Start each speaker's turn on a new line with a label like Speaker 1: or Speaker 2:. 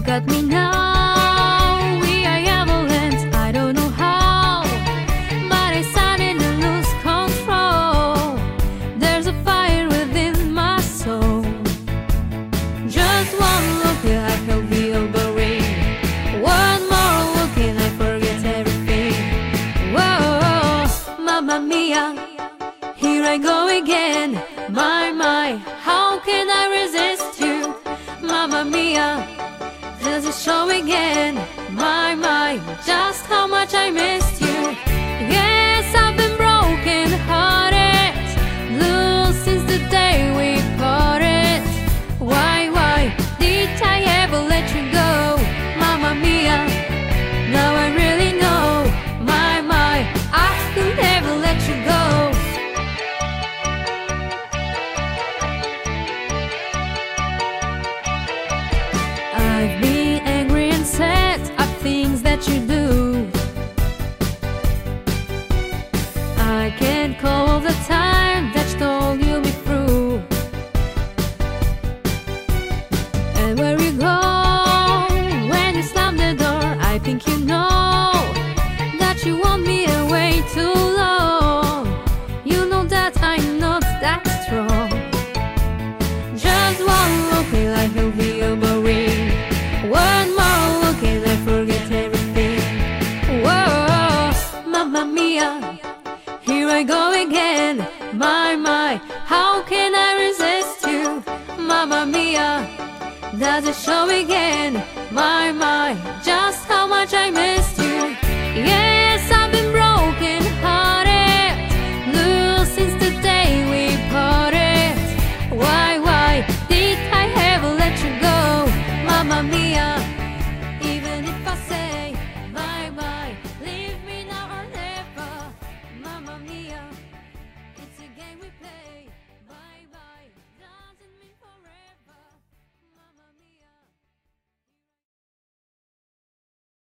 Speaker 1: Look at me now, we are ambulance. I don't know how, but I suddenly lose control. There's a fire within my soul. Just one look, I can feel the rain. One more look, and I forget everything. Whoa, mamma mia, here I go again. My, my, how can I resist you, mamma mia? Again. My, my, just how much I missed you. Yes, I've been broken hearted. Blue since the day we parted. Why, why did I ever let you go? Mamma mia, now I really know. My, my, I could never let you go. I've been I can't call the time that stole you me through. And where you go when you slam the door, I think you I go again. My, my, how can I resist you? Mamma mia, does it show again? My, my, just how much I missed game we play.